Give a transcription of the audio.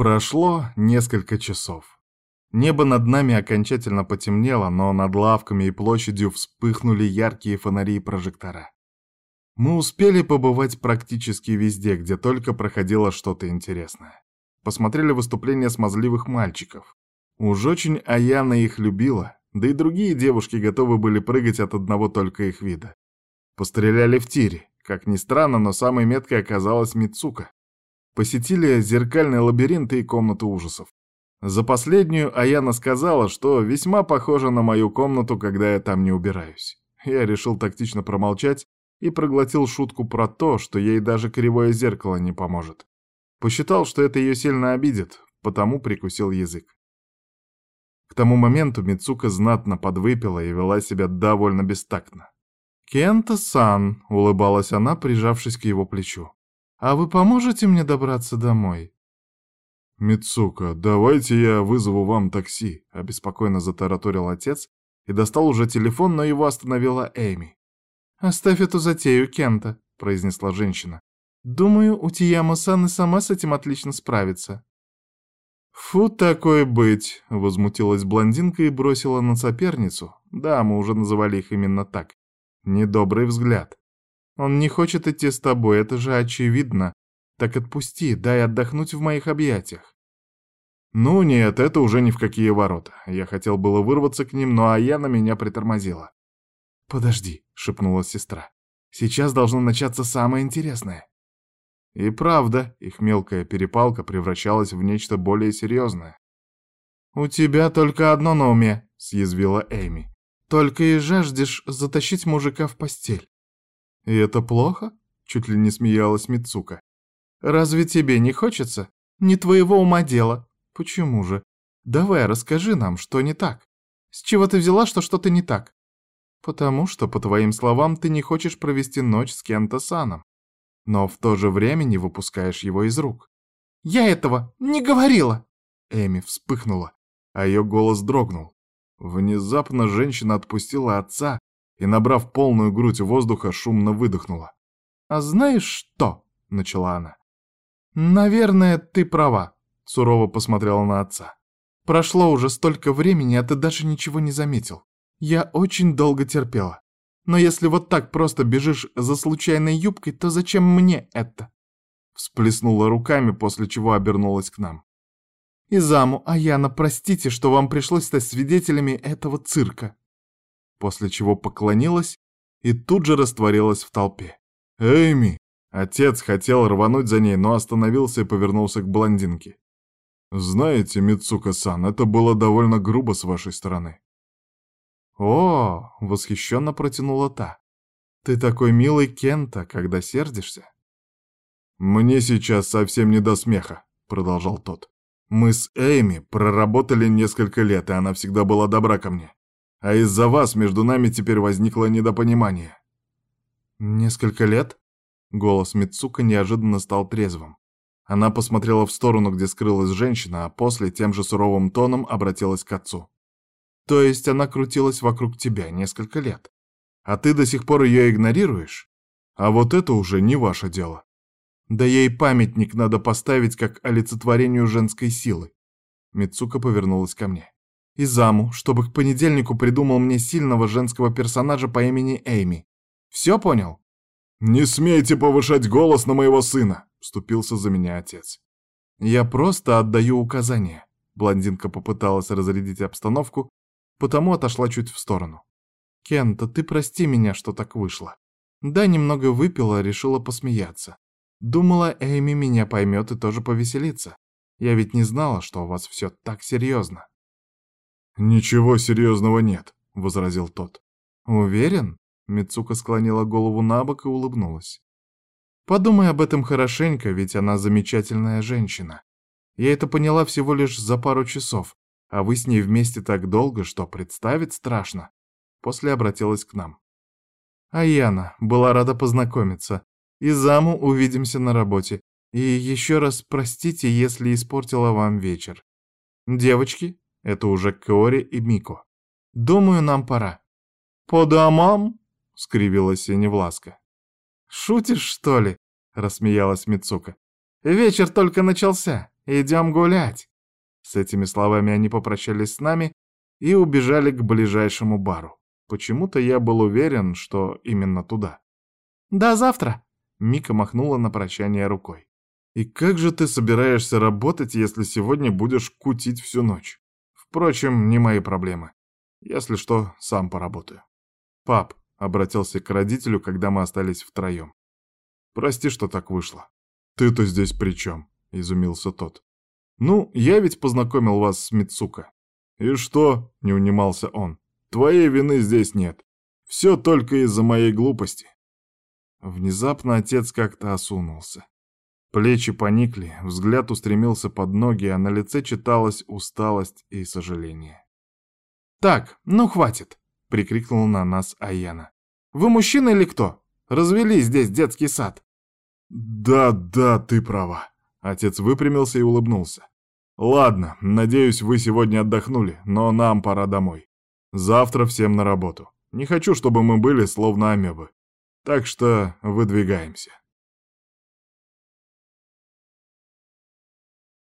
Прошло несколько часов. Небо над нами окончательно потемнело, но над лавками и площадью вспыхнули яркие фонари и прожектора. Мы успели побывать практически везде, где только проходило что-то интересное. Посмотрели выступления смазливых мальчиков. Уж очень Аяна их любила, да и другие девушки готовы были прыгать от одного только их вида. Постреляли в тире. Как ни странно, но самой меткой оказалась Мицука. Посетили зеркальный лабиринт и комнату ужасов. За последнюю Аяна сказала, что весьма похожа на мою комнату, когда я там не убираюсь. Я решил тактично промолчать и проглотил шутку про то, что ей даже кривое зеркало не поможет. Посчитал, что это ее сильно обидит, потому прикусил язык. К тому моменту Мицука знатно подвыпила и вела себя довольно бестактно. «Кента-сан», — улыбалась она, прижавшись к его плечу, — «а вы поможете мне добраться домой?» «Мицука, давайте я вызову вам такси», — обеспокоенно затараторил отец и достал уже телефон, но его остановила Эми. «Оставь эту затею, Кента», — произнесла женщина. «Думаю, Утияма-сан и сама с этим отлично справится». «Фу, такое быть!» — возмутилась блондинка и бросила на соперницу. Да, мы уже называли их именно так. Недобрый взгляд. «Он не хочет идти с тобой, это же очевидно. Так отпусти, дай отдохнуть в моих объятиях». «Ну нет, это уже ни в какие ворота. Я хотел было вырваться к ним, но Аяна меня притормозила». «Подожди», — шепнула сестра. «Сейчас должно начаться самое интересное». И правда, их мелкая перепалка превращалась в нечто более серьезное. «У тебя только одно на уме», — съязвила Эми. «Только и жаждешь затащить мужика в постель». «И это плохо?» — чуть ли не смеялась Мицука. «Разве тебе не хочется? Не твоего ума дело. Почему же? Давай расскажи нам, что не так. С чего ты взяла, что что-то не так?» «Потому что, по твоим словам, ты не хочешь провести ночь с кем-то саном но в то же время не выпускаешь его из рук. «Я этого не говорила!» Эми вспыхнула, а ее голос дрогнул. Внезапно женщина отпустила отца и, набрав полную грудь воздуха, шумно выдохнула. «А знаешь что?» — начала она. «Наверное, ты права», — сурово посмотрела на отца. «Прошло уже столько времени, а ты даже ничего не заметил. Я очень долго терпела. Но если вот так просто бежишь за случайной юбкой, то зачем мне это?» Всплеснула руками, после чего обернулась к нам. «Изаму, Аяна, простите, что вам пришлось стать свидетелями этого цирка». После чего поклонилась и тут же растворилась в толпе. «Эйми!» Отец хотел рвануть за ней, но остановился и повернулся к блондинке. «Знаете, Мицука-сан, это было довольно грубо с вашей стороны. «О!» — восхищенно протянула та. «Ты такой милый Кента, когда сердишься?» «Мне сейчас совсем не до смеха», — продолжал тот. «Мы с Эйми проработали несколько лет, и она всегда была добра ко мне. А из-за вас между нами теперь возникло недопонимание». «Несколько лет?» Голос Мицука неожиданно стал трезвым. Она посмотрела в сторону, где скрылась женщина, а после тем же суровым тоном обратилась к отцу. То есть она крутилась вокруг тебя несколько лет. А ты до сих пор ее игнорируешь? А вот это уже не ваше дело. Да ей памятник надо поставить как олицетворению женской силы. Мицука повернулась ко мне. И заму, чтобы к понедельнику придумал мне сильного женского персонажа по имени Эйми. Все понял? «Не смейте повышать голос на моего сына!» — вступился за меня отец. «Я просто отдаю указания». Блондинка попыталась разрядить обстановку, потому отошла чуть в сторону. «Кента, ты прости меня, что так вышло. Да, немного выпила, решила посмеяться. Думала, Эми меня поймет и тоже повеселится. Я ведь не знала, что у вас все так серьезно». «Ничего серьезного нет», — возразил тот. «Уверен?» — Мицука склонила голову на бок и улыбнулась. «Подумай об этом хорошенько, ведь она замечательная женщина. Я это поняла всего лишь за пару часов, а вы с ней вместе так долго, что представить страшно. После обратилась к нам. Аяна, была рада познакомиться. И заму увидимся на работе. И еще раз простите, если испортила вам вечер. Девочки, это уже Кори и Мико. Думаю, нам пора. По домам? скривилась Синевласка. Шутишь, что ли? рассмеялась Мицука. Вечер только начался. Идем гулять!» С этими словами они попрощались с нами и убежали к ближайшему бару. Почему-то я был уверен, что именно туда. «До завтра!» — Мика махнула на прощание рукой. «И как же ты собираешься работать, если сегодня будешь кутить всю ночь? Впрочем, не мои проблемы. Если что, сам поработаю». «Пап», — обратился к родителю, когда мы остались втроем. «Прости, что так вышло». «Ты-то здесь при чем?» — изумился тот. «Ну, я ведь познакомил вас с Мицука». «И что?» — не унимался он. «Твоей вины здесь нет. Все только из-за моей глупости». Внезапно отец как-то осунулся. Плечи поникли, взгляд устремился под ноги, а на лице читалась усталость и сожаление. «Так, ну хватит!» — прикрикнула на нас Аяна. «Вы мужчина или кто? Развели здесь детский сад!» «Да, да, ты права!» Отец выпрямился и улыбнулся. «Ладно, надеюсь, вы сегодня отдохнули, но нам пора домой. Завтра всем на работу. Не хочу, чтобы мы были словно амебы. Так что выдвигаемся».